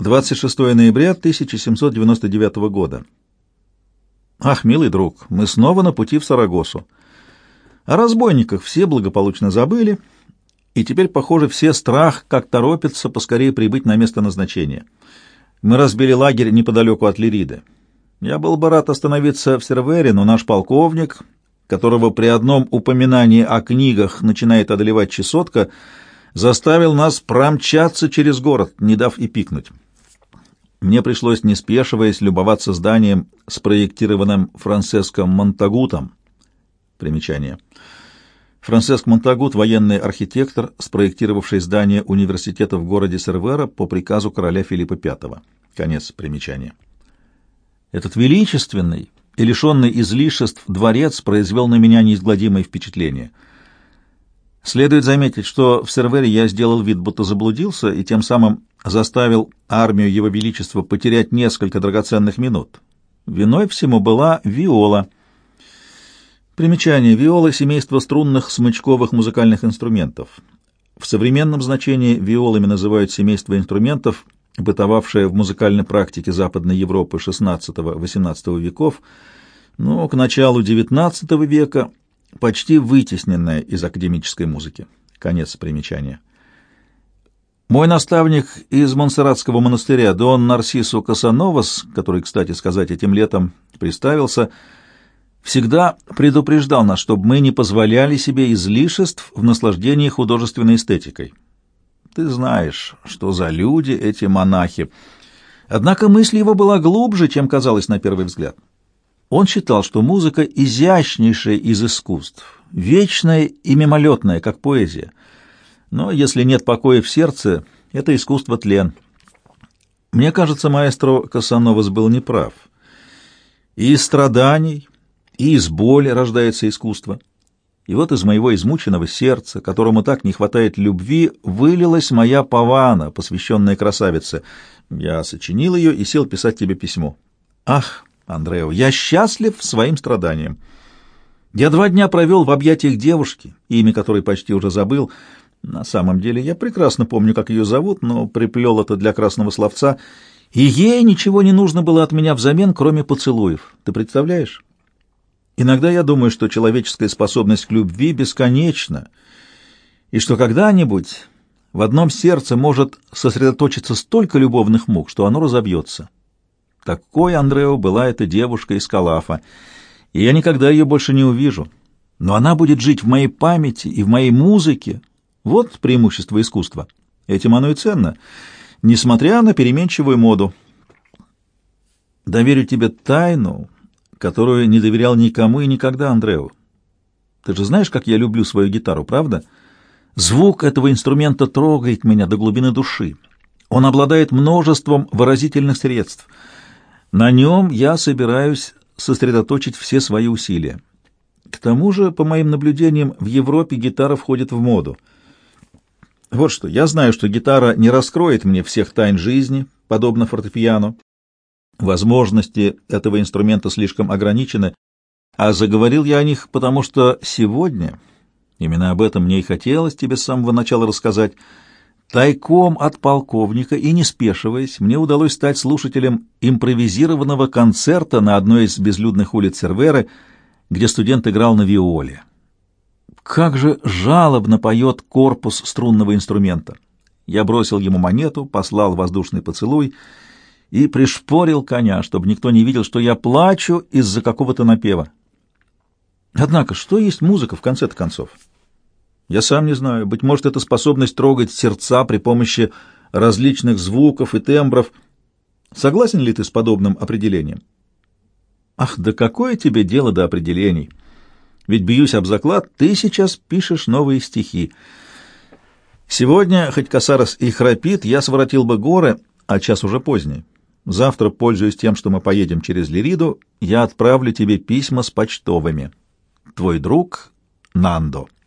26 ноября 1799 года. Ах, милый друг, мы снова на пути в Сарагосу. О разбойниках все благополучно забыли, и теперь, похоже, все страх как торопятся поскорее прибыть на место назначения. Мы разбили лагерь неподалеку от Лириды. Я был бы рад остановиться в Сервере, но наш полковник, которого при одном упоминании о книгах начинает одолевать чесотка, заставил нас промчаться через город, не дав и пикнуть. Мне пришлось, не спешиваясь, любоваться зданием, спроектированным Франциском Монтагутом. Примечание. Франциск Монтагут — военный архитектор, спроектировавший здание университета в городе Сервера по приказу короля Филиппа V. Конец примечания. Этот величественный и лишенный излишеств дворец произвел на меня неизгладимое впечатление. Следует заметить, что в Сервере я сделал вид, будто заблудился, и тем самым заставил армию Его Величества потерять несколько драгоценных минут. Виной всему была виола. Примечание. Виола — семейство струнных смычковых музыкальных инструментов. В современном значении виолами называют семейство инструментов, бытовавшее в музыкальной практике Западной Европы XVI-XVIII веков, но к началу XIX века почти вытесненное из академической музыки. Конец примечания. Мой наставник из Монсерратского монастыря, Дон Нарсису Касановас, который, кстати сказать, этим летом представился, всегда предупреждал нас, чтобы мы не позволяли себе излишеств в наслаждении художественной эстетикой. Ты знаешь, что за люди эти монахи. Однако мысль его была глубже, чем казалось на первый взгляд. Он считал, что музыка изящнейшая из искусств, вечная и мимолетная, как поэзия — но если нет покоя в сердце, это искусство тлен. Мне кажется, маэстро Касановас был неправ. И из страданий, и из боли рождается искусство. И вот из моего измученного сердца, которому так не хватает любви, вылилась моя павана, посвященная красавице. Я сочинил ее и сел писать тебе письмо. Ах, Андрео, я счастлив своим страданием. Я два дня провел в объятиях девушки, имя которой почти уже забыл, — на самом деле я прекрасно помню, как ее зовут, но приплел это для красного словца, и ей ничего не нужно было от меня взамен, кроме поцелуев. Ты представляешь? Иногда я думаю, что человеческая способность к любви бесконечна, и что когда-нибудь в одном сердце может сосредоточиться столько любовных мук, что оно разобьется. Такой, Андрео, была эта девушка из Калафа, и я никогда ее больше не увижу. Но она будет жить в моей памяти и в моей музыке, вот преимущество искусства. Этим оно и ценно, несмотря на переменчивую моду. Доверю тебе тайну, которую не доверял никому и никогда Андреу. Ты же знаешь, как я люблю свою гитару, правда? Звук этого инструмента трогает меня до глубины души. Он обладает множеством выразительных средств. На нем я собираюсь сосредоточить все свои усилия. К тому же, по моим наблюдениям, в Европе гитара входит в моду — вот что, я знаю, что гитара не раскроет мне всех тайн жизни, подобно фортепиано. Возможности этого инструмента слишком ограничены, а заговорил я о них, потому что сегодня, именно об этом мне и хотелось тебе с самого начала рассказать, тайком от полковника и не спешиваясь, мне удалось стать слушателем импровизированного концерта на одной из безлюдных улиц Серверы, где студент играл на виоле. Как же жалобно поет корпус струнного инструмента. Я бросил ему монету, послал воздушный поцелуй и пришпорил коня, чтобы никто не видел, что я плачу из-за какого-то напева. Однако, что есть музыка в конце-то концов? Я сам не знаю. Быть может, это способность трогать сердца при помощи различных звуков и тембров. Согласен ли ты с подобным определением? Ах, да какое тебе дело до определений? Ведь, бьюсь об заклад, ты сейчас пишешь новые стихи. Сегодня, хоть Касарос и храпит, я своротил бы горы, а час уже поздний. Завтра, пользуясь тем, что мы поедем через Лириду, я отправлю тебе письма с почтовыми. Твой друг Нандо.